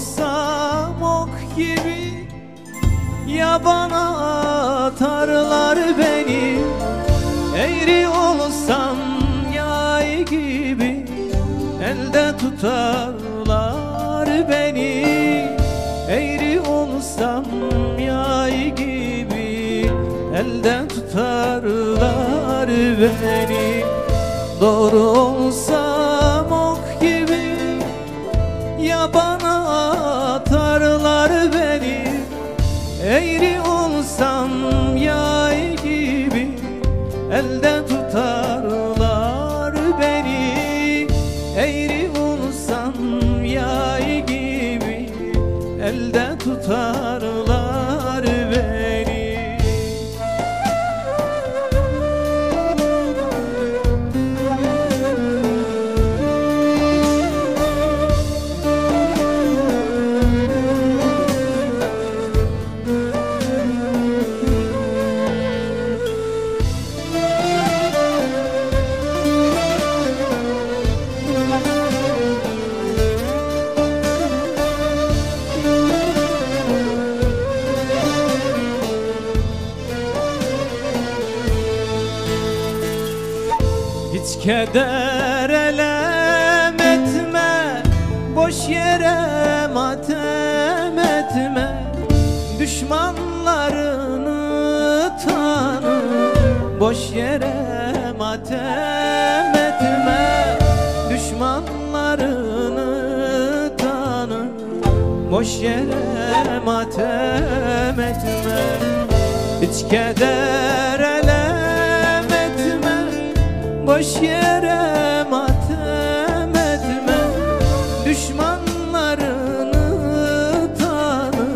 olsam ok gibi Yabana atarlar beni. Eğri olsam yay gibi Elde tutarlar beni. Eğri olsam yay gibi Elden tutarlar beni. Doğru olsam Eğri olsam yay gibi Elde tutarlar beni. Eğri olsam yay gibi Elde tutarlar Hiç keder elem etme Boş yere matem etme. Düşmanlarını tanı Boş yere matem etme. Düşmanlarını tanı Boş yere matem etme. Hiç keder elem Boş yere matem etme Düşmanlarını tanı.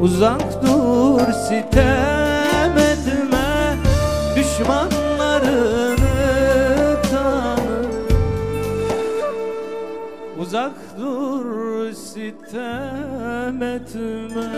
Uzak dur sitem etme Düşmanlarını tanı. Uzak dur sitem etme